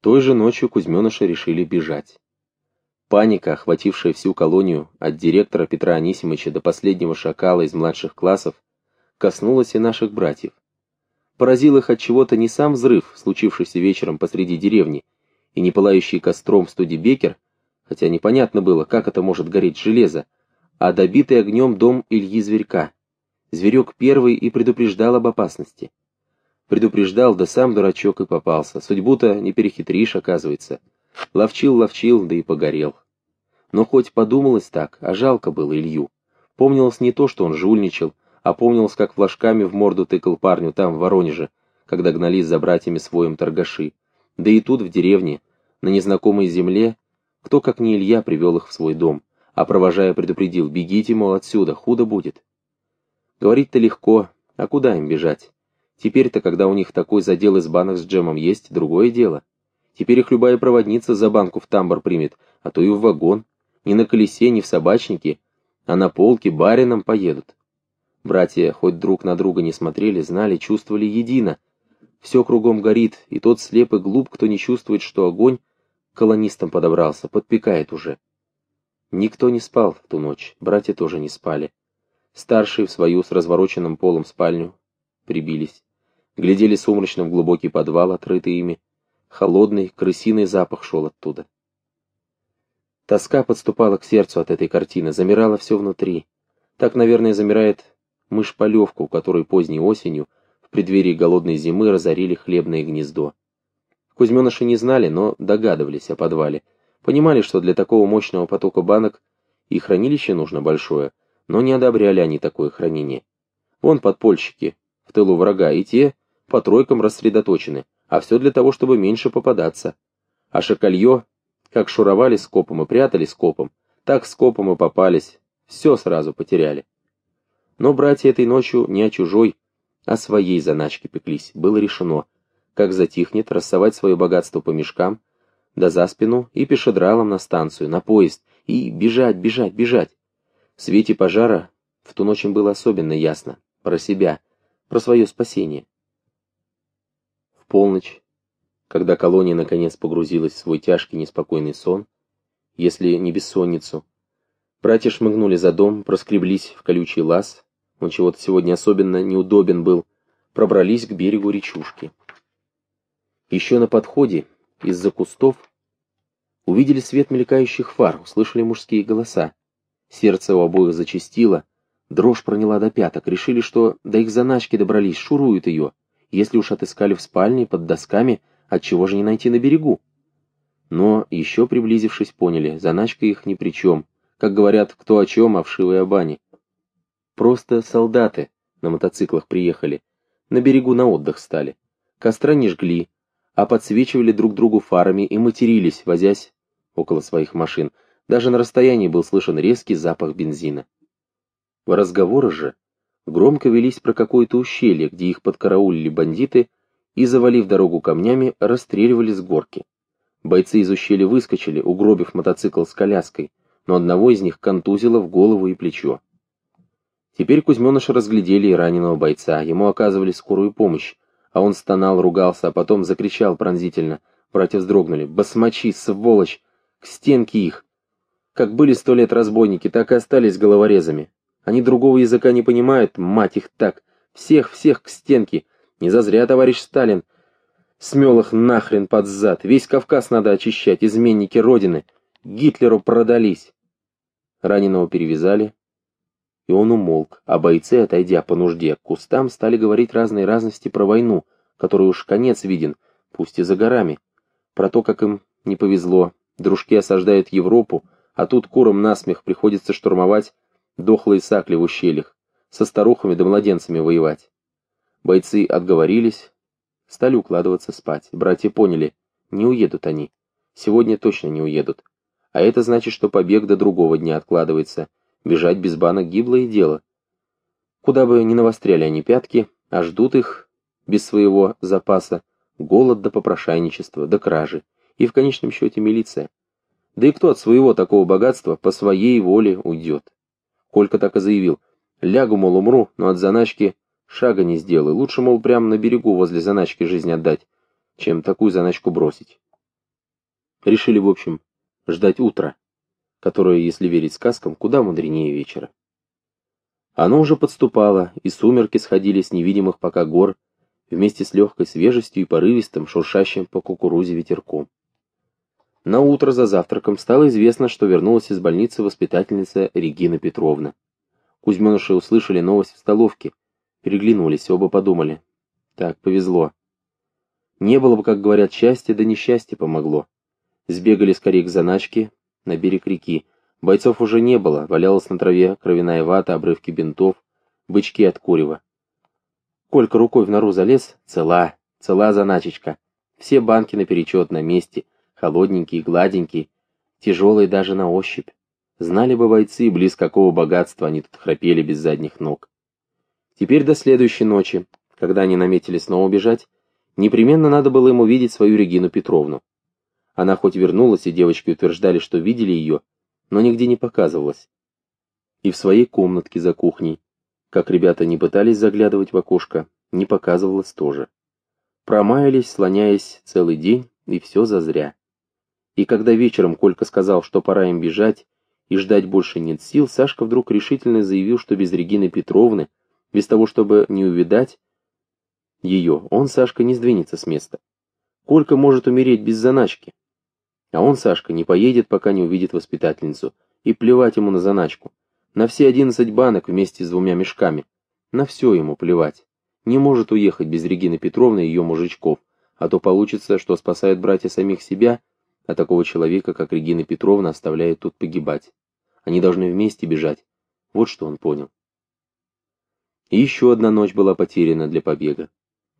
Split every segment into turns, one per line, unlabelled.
Той же ночью Кузьменыша решили бежать. Паника, охватившая всю колонию, от директора Петра Анисимовича до последнего шакала из младших классов, коснулась и наших братьев. Поразил их от чего-то не сам взрыв, случившийся вечером посреди деревни, и не пылающий костром Студебекер, хотя непонятно было, как это может гореть железо, а добитый огнем дом Ильи Зверька. Зверек первый и предупреждал об опасности. Предупреждал, да сам дурачок и попался. Судьбу-то не перехитришь, оказывается. Ловчил-ловчил, да и погорел. Но хоть подумалось так, а жалко было Илью. Помнилось не то, что он жульничал, а помнилось, как флажками в морду тыкал парню там, в Воронеже, когда гнались за братьями своим торгаши. Да и тут, в деревне, на незнакомой земле, кто, как не Илья, привел их в свой дом, а провожая предупредил, бегите, мол, отсюда, худо будет. Говорить-то легко, а куда им бежать? Теперь-то, когда у них такой задел из банок с джемом есть, другое дело. Теперь их любая проводница за банку в тамбур примет, а то и в вагон. Ни на колесе, ни в собачнике, а на полке барином поедут. Братья хоть друг на друга не смотрели, знали, чувствовали едино. Все кругом горит, и тот слеп и глуп, кто не чувствует, что огонь колонистам подобрался, подпекает уже. Никто не спал в ту ночь, братья тоже не спали. Старшие в свою с развороченным полом спальню прибились. Глядели сумрачно в глубокий подвал, отрытый ими. Холодный, крысиный запах шел оттуда. Тоска подступала к сердцу от этой картины, замирало все внутри. Так, наверное, замирает мышь-полевка, у которой поздней осенью, в преддверии голодной зимы, разорили хлебное гнездо. Кузьменыши не знали, но догадывались о подвале. Понимали, что для такого мощного потока банок и хранилище нужно большое, но не одобряли они такое хранение. Вон подпольщики, в тылу врага, и те по тройкам рассредоточены, а все для того, чтобы меньше попадаться. А шакалье, как шуровали скопом и прятали скопом, так скопом и попались, все сразу потеряли. Но братья этой ночью не о чужой, а своей заначке пеклись. Было решено, как затихнет, рассовать свое богатство по мешкам, да за спину и пешедралом на станцию, на поезд, и бежать, бежать, бежать. В свете пожара в ту ночь им было особенно ясно. Про себя, про свое спасение. Полночь, когда колония наконец погрузилась в свой тяжкий неспокойный сон, если не бессонницу, братья шмыгнули за дом, проскреблись в колючий лаз, он чего-то сегодня особенно неудобен был, пробрались к берегу речушки. Еще на подходе, из-за кустов, увидели свет мелькающих фар, услышали мужские голоса. Сердце у обоих зачастило, дрожь проняла до пяток, решили, что до их заначки добрались, шуруют ее. Если уж отыскали в спальне, под досками, отчего же не найти на берегу? Но, еще приблизившись, поняли, заначка их ни при чем. Как говорят, кто о чем, а вшивой о бане. Просто солдаты на мотоциклах приехали, на берегу на отдых стали. Костра не жгли, а подсвечивали друг другу фарами и матерились, возясь около своих машин. Даже на расстоянии был слышен резкий запах бензина. Разговоры же громко велись про какое-то ущелье, где их подкараулили бандиты и, завалив дорогу камнями, расстреливали с горки. Бойцы из ущелья выскочили, угробив мотоцикл с коляской, но одного из них контузило в голову и плечо. Теперь Кузьменыша разглядели и раненого бойца, ему оказывали скорую помощь, а он стонал, ругался, а потом закричал пронзительно. Братья вздрогнули. «Басмачи, сволочь! К стенке их!» Как были сто лет разбойники, так и остались головорезами. Они другого языка не понимают, мать их так. Всех, всех к стенке. Не зазря, товарищ Сталин. Смел их нахрен под зад. Весь Кавказ надо очищать, изменники Родины. Гитлеру продались. Раненого перевязали, и он умолк, а бойцы, отойдя по нужде к кустам, стали говорить разные разности про войну, которой уж конец виден, пусть и за горами, про то, как им не повезло, дружки осаждают Европу, а тут курам насмех приходится штурмовать дохлые сакли в ущельях, со старухами да младенцами воевать. Бойцы отговорились, стали укладываться спать. Братья поняли, не уедут они. Сегодня точно не уедут. А это значит, что побег до другого дня откладывается — Бежать без банок гиблое дело. Куда бы ни навостряли они пятки, а ждут их без своего запаса голод до попрошайничества, до кражи, и в конечном счете милиция. Да и кто от своего такого богатства по своей воле уйдет? Колька так и заявил. Лягу, мол, умру, но от заначки шага не сделаю. Лучше, мол, прямо на берегу возле заначки жизнь отдать, чем такую заначку бросить. Решили, в общем, ждать утра, которое, если верить сказкам, куда мудренее вечера. Оно уже подступало, и сумерки сходили с невидимых пока гор, вместе с легкой свежестью и порывистым, шуршащим по кукурузе ветерком. На утро за завтраком стало известно, что вернулась из больницы воспитательница Регина Петровна. Кузьменыши услышали новость в столовке, переглянулись, оба подумали. Так, повезло. Не было бы, как говорят, счастья, да несчастье помогло. Сбегали скорее к заначке, на берег реки. Бойцов уже не было, валялась на траве кровяная вата, обрывки бинтов, бычки от курева. Колька рукой в нору залез, цела, цела заначечка. Все банки наперечет на месте, холодненькие, гладенькие, тяжелые даже на ощупь. Знали бы бойцы, близ какого богатства они тут храпели без задних ног. Теперь до следующей ночи, когда они наметили снова бежать, непременно надо было ему видеть свою Регину Петровну. Она хоть вернулась, и девочки утверждали, что видели ее, но нигде не показывалась. И в своей комнатке за кухней, как ребята не пытались заглядывать в окошко, не показывалась тоже. Промаялись, слоняясь целый день, и все зазря. И когда вечером Колька сказал, что пора им бежать, и ждать больше нет сил, Сашка вдруг решительно заявил, что без Регины Петровны, без того, чтобы не увидать ее, он, Сашка, не сдвинется с места. Колька может умереть без заначки. А он, Сашка, не поедет, пока не увидит воспитательницу. И плевать ему на заначку. На все одиннадцать банок вместе с двумя мешками. На все ему плевать. Не может уехать без Регины Петровны и ее мужичков, а то получится, что спасает братья самих себя, а такого человека, как Регина Петровна, оставляет тут погибать. Они должны вместе бежать. Вот что он понял. И еще одна ночь была потеряна для побега.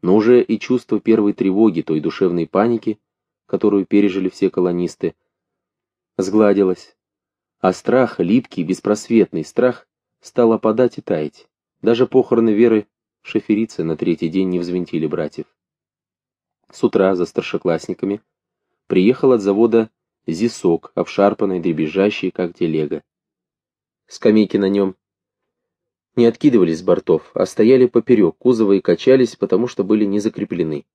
Но уже и чувство первой тревоги, той душевной паники, которую пережили все колонисты, сгладилось. А страх, липкий, беспросветный страх, стал опадать и таять. Даже похороны Веры шоферицы на третий день не взвинтили братьев. С утра за старшеклассниками приехал от завода зисок, обшарпанный, дребезжащий, как телега. Скамейки на нем не откидывались с бортов, а стояли поперек кузова и качались, потому что были не закреплены.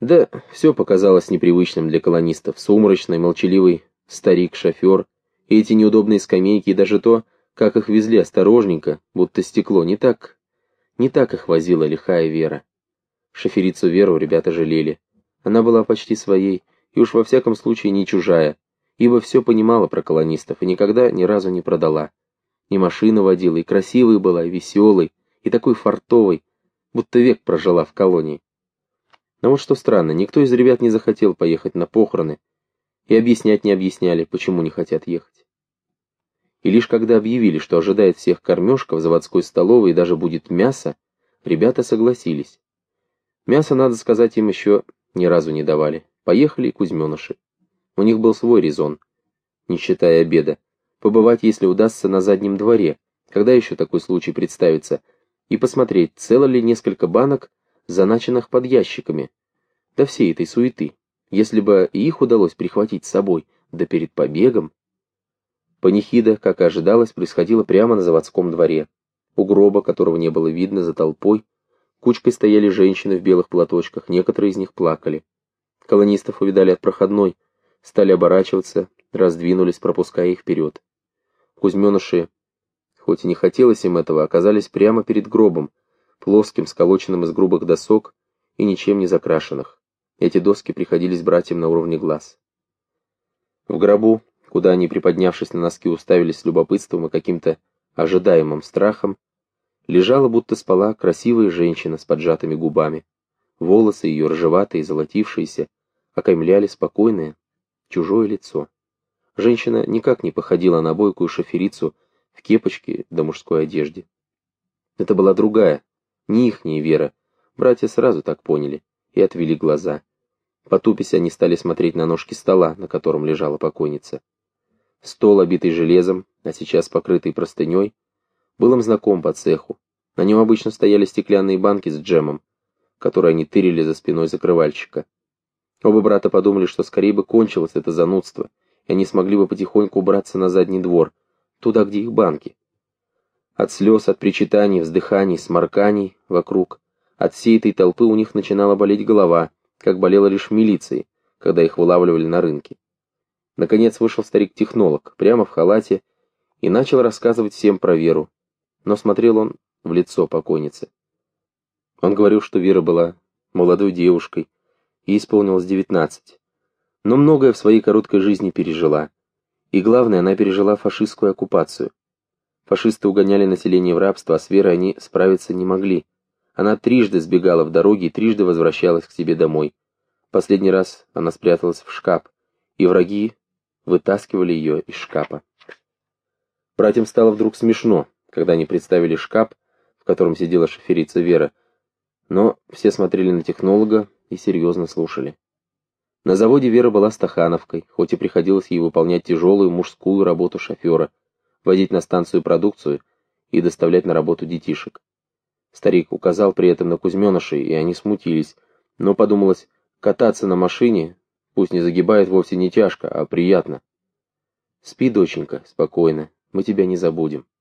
Да, все показалось непривычным для колонистов. Сумрачный, молчаливый старик-шофер, и эти неудобные скамейки, и даже то, как их везли осторожненько, будто стекло, не так, не так их возила лихая Вера. Шоферицу Веру ребята жалели. Она была почти своей, и уж во всяком случае не чужая, ибо все понимала про колонистов и никогда ни разу не продала. И машину водила, и красивой была, и веселой, и такой фартовой, будто век прожила в колонии. Но вот что странно, никто из ребят не захотел поехать на похороны, и объяснять не объясняли, почему не хотят ехать. И лишь когда объявили, что ожидает всех кормежка в заводской столовой и даже будет мясо, ребята согласились. Мясо, надо сказать, им еще ни разу не давали. Поехали кузьменыши. У них был свой резон, не считая обеда, побывать, если удастся, на заднем дворе, когда еще такой случай представится, и посмотреть, цело ли несколько банок, заначенных под ящиками. До всей этой суеты. Если бы и их удалось прихватить с собой, да перед побегом. Панихида, как и ожидалось, происходила прямо на заводском дворе. У гроба, которого не было видно за толпой, кучкой стояли женщины в белых платочках, некоторые из них плакали. Колонистов увидали от проходной, стали оборачиваться, раздвинулись, пропуская их вперед. Кузьменыши, хоть и не хотелось им этого, оказались прямо перед гробом, плоским, сколоченным из грубых досок и ничем не закрашенных. Эти доски приходились братьям на уровне глаз. В гробу, куда они, приподнявшись на носки, уставились с любопытством и каким-то ожидаемым страхом, лежала, будто спала, красивая женщина с поджатыми губами. Волосы ее ржеватые, золотившиеся, окаймляли спокойное, чужое лицо. Женщина никак не походила на бойкую шоферицу в кепочке да мужской одежде. Это была другая, не ихняя Вера. Братья сразу так поняли и отвели глаза. Потупись они стали смотреть на ножки стола, на котором лежала покойница. Стол, обитый железом, а сейчас покрытый простыней, был им знаком по цеху. На нем обычно стояли стеклянные банки с джемом, которые они тырили за спиной закрывальщика. Оба брата подумали, что скорее бы кончилось это занудство, и они смогли бы потихоньку убраться на задний двор, туда, где их банки. От слез, от причитаний, вздыханий, сморканий вокруг, от всей этой толпы у них начинала болеть голова, как болела лишь милиции, когда их вылавливали на рынке. Наконец вышел старик-технолог, прямо в халате, и начал рассказывать всем про Веру, но смотрел он в лицо покойницы. Он говорил, что Вера была молодой девушкой, и исполнилось девятнадцать, но многое в своей короткой жизни пережила. И главное, она пережила фашистскую оккупацию. Фашисты угоняли население в рабство, а с Верой они справиться не могли. Она трижды сбегала в дороге и трижды возвращалась к себе домой. Последний раз она спряталась в шкаф, и враги вытаскивали ее из шкафа. Братьям стало вдруг смешно, когда они представили шкаф, в котором сидела шоферица Вера, но все смотрели на технолога и серьезно слушали. На заводе Вера была стахановкой, хоть и приходилось ей выполнять тяжелую мужскую работу шофера, водить на станцию продукцию и доставлять на работу детишек. Старик указал при этом на Кузьменышей, и они смутились, но подумалось, кататься на машине, пусть не загибает вовсе не тяжко, а приятно. «Спи, доченька, спокойно, мы тебя не забудем», —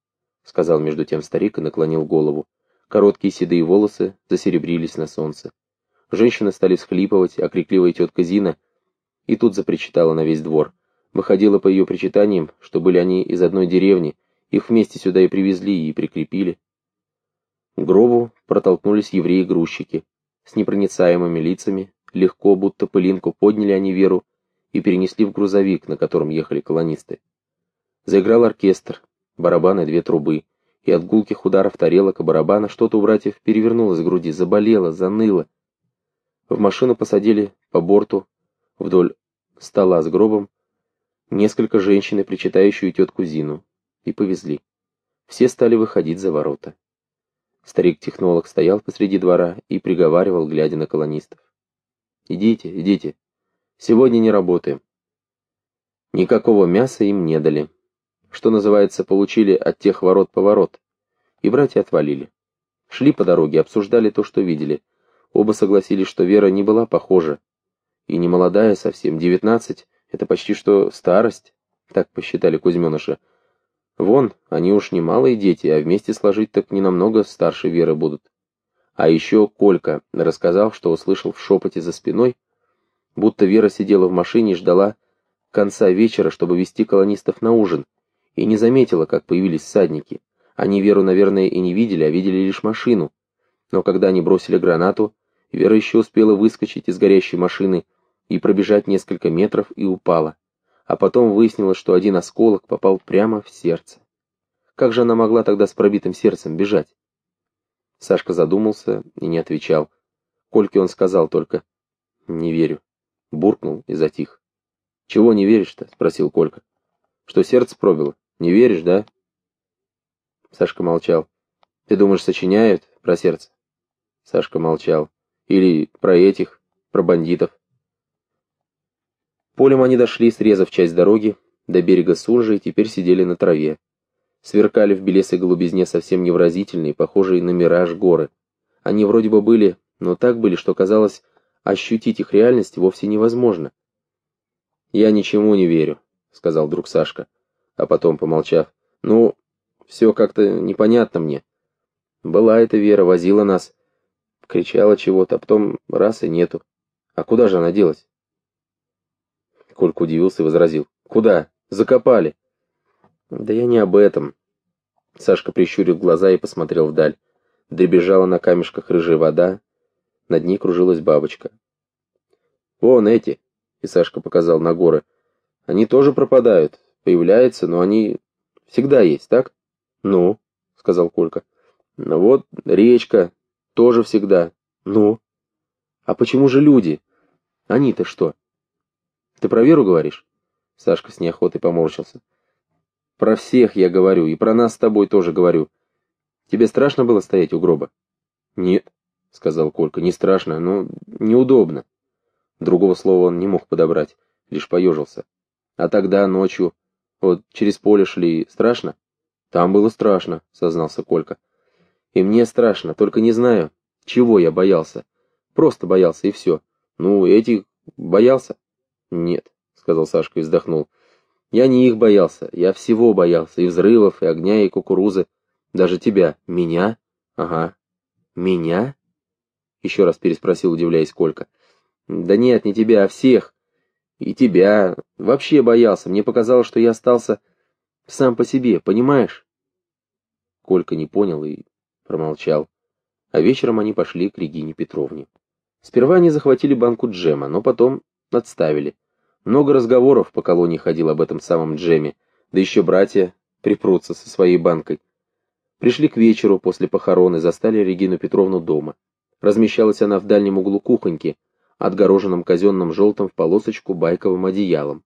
сказал между тем старик и наклонил голову. Короткие седые волосы засеребрились на солнце. Женщины стали всхлипывать, а крикливая тетка Зина и тут запричитала на весь двор. Выходило по ее причитаниям, что были они из одной деревни, их вместе сюда и привезли, и прикрепили. К гробу протолкнулись евреи-грузчики. С непроницаемыми лицами, легко, будто пылинку, подняли они Веру и перенесли в грузовик, на котором ехали колонисты. Заиграл оркестр, барабаны две трубы, и от гулких ударов тарелок и барабана что-то у братьев перевернулось в груди, заболело, заныло. В машину посадили по борту, вдоль стола с гробом, несколько женщин и причитающую тетку Зину, и повезли. Все стали выходить за ворота. Старик-технолог стоял посреди двора и приговаривал, глядя на колонистов. «Идите, идите. Сегодня не работаем». Никакого мяса им не дали. Что называется, получили от тех ворот поворот. И братья отвалили. Шли по дороге, обсуждали то, что видели. Оба согласились, что Вера не была похожа. И не молодая совсем, девятнадцать, это почти что старость, так посчитали Кузьменыша. Вон, они уж не малые дети, а вместе сложить так не намного старше Веры будут. А еще Колька рассказал, что услышал в шепоте за спиной, будто Вера сидела в машине и ждала конца вечера, чтобы вести колонистов на ужин, и не заметила, как появились всадники. Они Веру, наверное, и не видели, а видели лишь машину. Но когда они бросили гранату, Вера еще успела выскочить из горящей машины и пробежать несколько метров и упала. А потом выяснилось, что один осколок попал прямо в сердце. Как же она могла тогда с пробитым сердцем бежать? Сашка задумался и не отвечал. Кольке он сказал только «Не верю». Буркнул и затих. «Чего не веришь-то?» — спросил Колька. «Что сердце пробило? Не веришь, да?» Сашка молчал. «Ты думаешь, сочиняют про сердце?» Сашка молчал. Или про этих, про бандитов. Полем они дошли, срезав часть дороги, до берега Суржи и теперь сидели на траве. Сверкали в белесой голубизне совсем невразительные, похожие на мираж горы. Они вроде бы были, но так были, что казалось, ощутить их реальность вовсе невозможно. «Я ничему не верю», — сказал друг Сашка, а потом, помолчав, «ну, все как-то непонятно мне. Была эта Вера, возила нас, кричала чего-то, а потом раз и нету. А куда же она делась? Колька удивился и возразил. Куда? Закопали. Да я не об этом. Сашка прищурил глаза и посмотрел вдаль. Добежала на камешках рыжая вода, над ней кружилась бабочка. «Вон эти!» — и Сашка показал на горы. «Они тоже пропадают, появляются, но они всегда есть, так?» «Ну», — сказал Колька. «Ну вот речка, тоже всегда. Ну? А почему же люди? Они-то что? Ты про Веру говоришь? Сашка с неохотой поморщился. Про всех я говорю, и про нас с тобой тоже говорю. Тебе страшно было стоять у гроба? Нет, сказал Колька, не страшно, но неудобно. Другого слова он не мог подобрать, лишь поежился. А тогда ночью, вот через поле шли, страшно? Там было страшно, сознался Колька. И мне страшно, только не знаю, чего я боялся. Просто боялся, и все. Ну, этих боялся? Нет, сказал Сашка и вздохнул. Я не их боялся, я всего боялся, и взрывов, и огня, и кукурузы. Даже тебя. Меня? Ага. Меня? Еще раз переспросил, удивляясь Колька. Да нет, не тебя, а всех. И тебя. Вообще боялся. Мне показалось, что я остался сам по себе, понимаешь? Колька не понял и промолчал. А вечером они пошли к Регине Петровне. Сперва они захватили банку джема, но потом отставили. Много разговоров по колонии ходил об этом самом джеме, да еще братья припрутся со своей банкой. Пришли к вечеру после похорон и застали Регину Петровну дома. Размещалась она в дальнем углу кухоньки, отгороженном казенным желтым в полосочку байковым одеялом.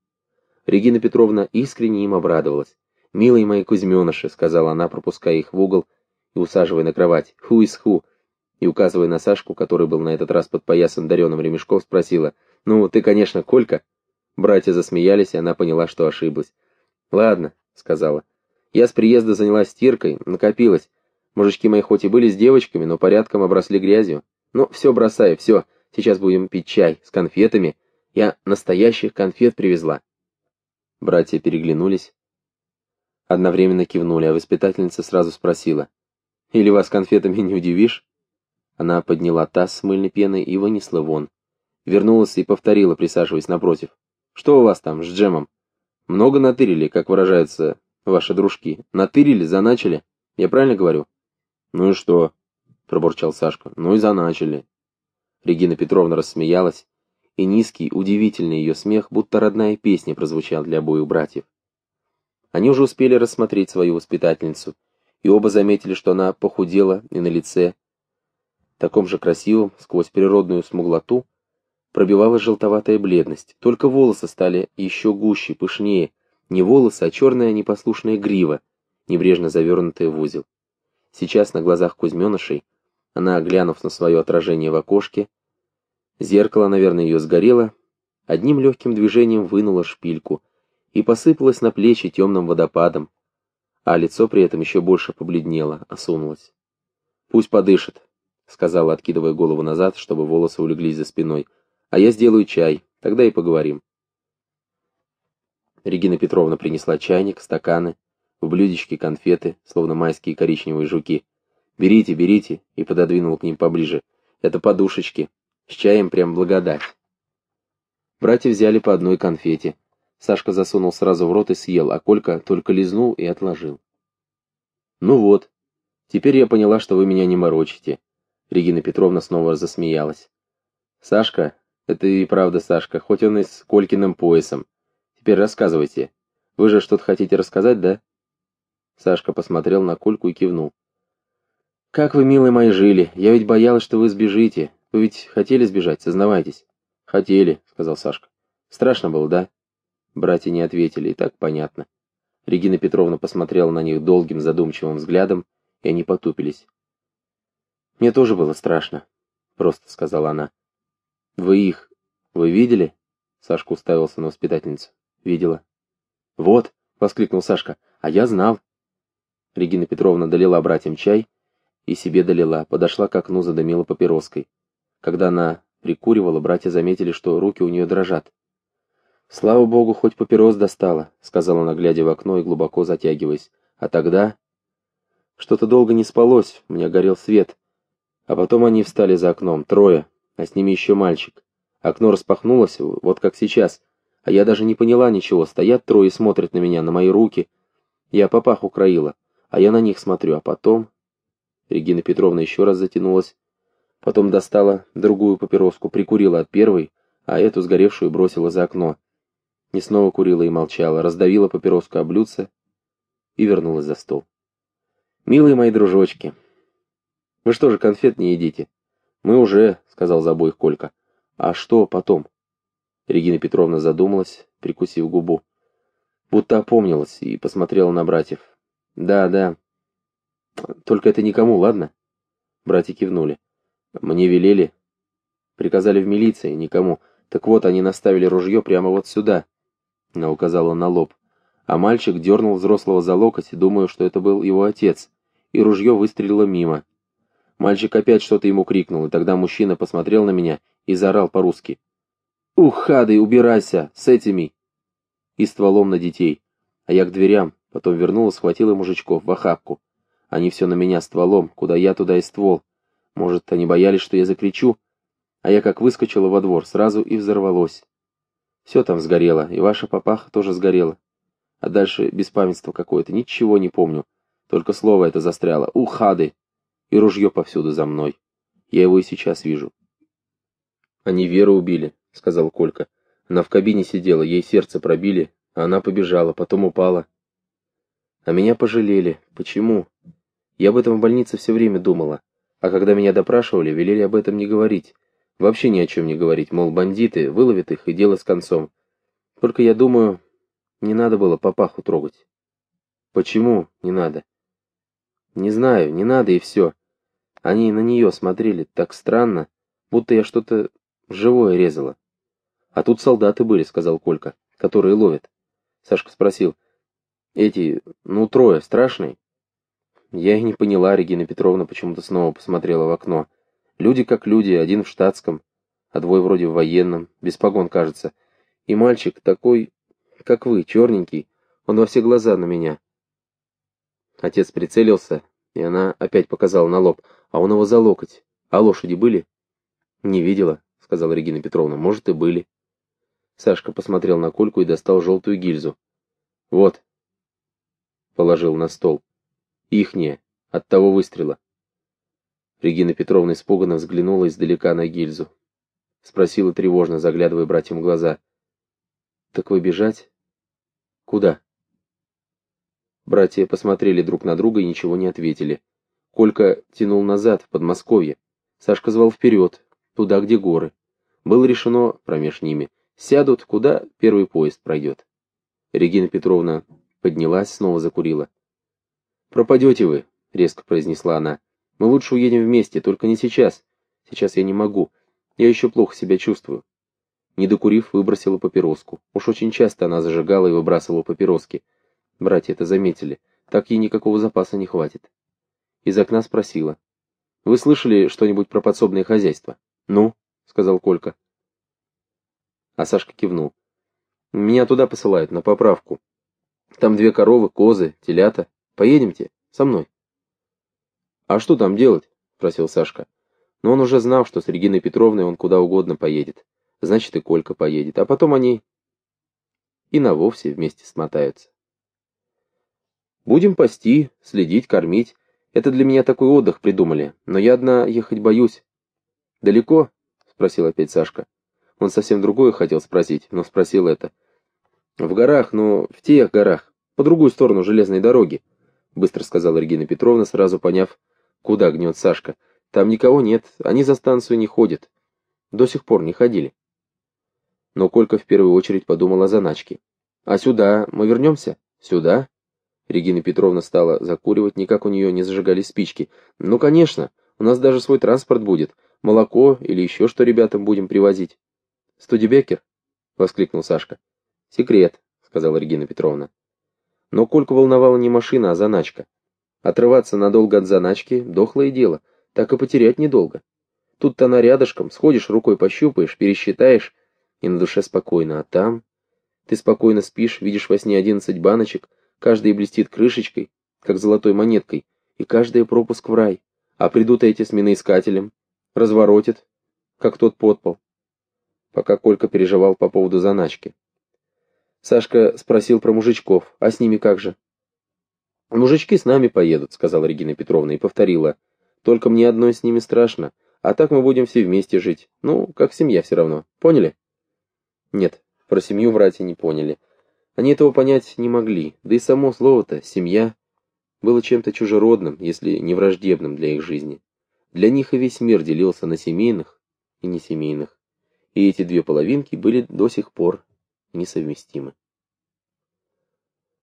Регина Петровна искренне им обрадовалась. «Милые мои кузьменыши», — сказала она, пропуская их в угол и усаживая на кровать, «ху из ху», и, указывая на Сашку, который был на этот раз под поясом дареным ремешком, спросила, «Ну, ты, конечно, Колька?» Братья засмеялись, и она поняла, что ошиблась. «Ладно», — сказала. «Я с приезда занялась стиркой, накопилась. Мужички мои хоть и были с девочками, но порядком обросли грязью. Ну, все бросаю, все. Сейчас будем пить чай с конфетами. Я настоящих конфет привезла». Братья переглянулись. Одновременно кивнули, а воспитательница сразу спросила. «Или вас конфетами не удивишь?» Она подняла таз с мыльной пеной и вынесла вон. Вернулась и повторила, присаживаясь напротив. «Что у вас там с джемом? Много натырили, как выражаются ваши дружки? Натырили, заначили? Я правильно говорю?» «Ну и что?» — пробурчал Сашка. «Ну и заначили». Регина Петровна рассмеялась, и низкий, удивительный ее смех, будто родная песня, прозвучал для обоих братьев. Они уже успели рассмотреть свою воспитательницу, и оба заметили, что она похудела и на лице, таком же красивом, сквозь природную смуглоту, пробивалась желтоватая бледность, только волосы стали еще гуще, пышнее, не волосы, а черная непослушная грива, небрежно завернутая в узел. Сейчас на глазах Кузьменышей, она, глянув на свое отражение в окошке, зеркало, наверное, ее сгорело, одним легким движением вынула шпильку и посыпалась на плечи темным водопадом, а лицо при этом еще больше побледнело, осунулось. «Пусть подышит», — сказала, откидывая голову назад, чтобы волосы улеглись за спиной, — а я сделаю чай, тогда и поговорим. Регина Петровна принесла чайник, стаканы, в блюдечке конфеты, словно майские коричневые жуки. «Берите, берите», и пододвинул к ним поближе. «Это подушечки. С чаем прям благодать». Братья взяли по одной конфете. Сашка засунул сразу в рот и съел, а Колька только лизнул и отложил. «Ну вот, теперь я поняла, что вы меня не морочите». Регина Петровна снова засмеялась. «Сашка, это и правда, Сашка, хоть он и с Колькиным поясом. Теперь рассказывайте. Вы же что-то хотите рассказать, да? Сашка посмотрел на Кольку и кивнул. «Как вы, милые мои, жили? Я ведь боялась, что вы сбежите. Вы ведь хотели сбежать, сознавайтесь». «Хотели», — сказал Сашка. «Страшно было, да?» Братья не ответили, и так понятно. Регина Петровна посмотрела на них долгим задумчивым взглядом, и они потупились. «Мне тоже было страшно», — просто сказала она. «Вы их... Вы видели?» Сашка уставился на воспитательницу. «Видела». «Вот!» — воскликнул Сашка. «А я знал!» Регина Петровна долила братьям чай и себе долила, подошла к окну, задымила папироской. Когда она прикуривала, братья заметили, что руки у нее дрожат. «Слава богу, хоть папирос достала», — сказала она, глядя в окно и глубоко затягиваясь. «А тогда...» Что-то долго не спалось, у меня горел свет. А потом они встали за окном, трое, а с ними еще мальчик. Окно распахнулось, вот как сейчас, а я даже не поняла ничего, стоят трое и смотрят на меня, на мои руки. Я попаху краила, а я на них смотрю, а потом... Регина Петровна еще раз затянулась, потом достала другую папироску, прикурила от первой, а эту сгоревшую бросила за окно. Не снова курила и молчала, раздавила папироску о блюдце и вернулась за стол. «Милые мои дружочки, вы что же конфет не едите?» «Мы уже», — сказал за обоих Колька. «А что потом?» Регина Петровна задумалась, прикусив губу. Будто опомнилась и посмотрела на братьев. «Да, да. Только это никому, ладно?» Братья кивнули. «Мне велели. Приказали в милиции, никому. Так вот, они наставили ружье прямо вот сюда». Она указала на лоб. А мальчик дернул взрослого за локоть, думая, что это был его отец, и ружье выстрелило мимо. Мальчик опять что-то ему крикнул, и тогда мужчина посмотрел на меня и заорал по-русски. «Ух, хады, убирайся! С этими!» И стволом на детей. А я к дверям, потом вернул и схватила мужичков в охапку. Они все на меня стволом, куда я, туда и ствол. Может, они боялись, что я закричу? А я как выскочила во двор, сразу и взорвалось. Все там сгорело, и ваша папаха тоже сгорела. А дальше беспамятство какое-то, ничего не помню. Только слово это застряло. Ухады! И ружье повсюду за мной. Я его и сейчас вижу. Они Веру убили, сказал Колька. Она в кабине сидела, ей сердце пробили, а она побежала, потом упала. А меня пожалели. Почему? Я об этом в больнице все время думала. А когда меня допрашивали, велели об этом не говорить. Вообще ни о чем не говорить, мол, бандиты, выловят их и дело с концом. Только я думаю, не надо было папаху трогать. Почему не надо? Не знаю, не надо и все. Они на нее смотрели так странно, будто я что-то живое резала. А тут солдаты были, сказал Колька, которые ловят. Сашка спросил, эти, ну, трое, страшные? Я и не поняла, Регина Петровна почему-то снова посмотрела в окно. Люди как люди, один в штатском, а двое вроде в военном, без погон, кажется. И мальчик такой, как вы, черненький, он во все глаза на меня. Отец прицелился, и она опять показала на лоб, а он его за локоть. А лошади были? Не видела, сказала Регина Петровна, может и были. Сашка посмотрел на Кольку и достал желтую гильзу. Вот. Положил на стол. Ихнее, от того выстрела. Регина Петровна испуганно взглянула издалека на гильзу. Спросила тревожно, заглядывая братьям в глаза. «Так вы бежать?» «Куда?» Братья посмотрели друг на друга и ничего не ответили. Колька тянул назад, в Подмосковье. Сашка звал вперед, туда, где горы. Было решено, промеж ними, сядут, куда первый поезд пройдет. Регина Петровна поднялась, снова закурила. «Пропадете вы», — резко произнесла она. Мы лучше уедем вместе, только не сейчас. Сейчас я не могу. Я еще плохо себя чувствую. Не докурив, выбросила папироску. Уж очень часто она зажигала и выбрасывала папироски. Братья это заметили. Так ей никакого запаса не хватит. Из окна спросила. «Вы слышали что-нибудь про подсобное хозяйство?» «Ну?» — сказал Колька. А Сашка кивнул. «Меня туда посылают, на поправку. Там две коровы, козы, телята. Поедемте? Со мной». «А что там делать?» — спросил Сашка. Но он уже знал, что с Региной Петровной он куда угодно поедет. Значит, и Колька поедет. А потом они и на вовсе вместе смотаются. «Будем пасти, следить, кормить. Это для меня такой отдых придумали, но я одна ехать боюсь». «Далеко?» — спросил опять Сашка. Он совсем другое хотел спросить, но спросил это. «В горах, но в тех горах, по другую сторону железной дороги», — быстро сказала Регина Петровна, сразу поняв, Куда гнет Сашка? Там никого нет, они за станцию не ходят. До сих пор не ходили. Но Колька в первую очередь подумал о заначке. А сюда мы вернемся? Сюда? Регина Петровна стала закуривать, никак у нее не зажигали спички. Ну, конечно, у нас даже свой транспорт будет. Молоко или еще что ребятам будем привозить. Студебекер? Воскликнул Сашка. Секрет, сказала Регина Петровна. Но Кольку волновала не машина, а заначка. Отрываться надолго от заначки — дохлое дело, так и потерять недолго. Тут-то она рядышком, сходишь рукой пощупаешь, пересчитаешь, и на душе спокойно, а там... Ты спокойно спишь, видишь во сне одиннадцать баночек, каждая блестит крышечкой, как золотой монеткой, и каждая пропуск в рай. А придут эти с миноискателем, разворотят, как тот подпол. Пока Колька переживал по поводу заначки. Сашка спросил про мужичков, а с ними как же? «Мужички с нами поедут», — сказала Регина Петровна и повторила. «Только мне одной с ними страшно, а так мы будем все вместе жить. Ну, как семья все равно. Поняли?» Нет, про семью братья не поняли. Они этого понять не могли, да и само слово-то «семья» было чем-то чужеродным, если не враждебным для их жизни. Для них и весь мир делился на семейных и несемейных, и эти две половинки были до сих пор несовместимы.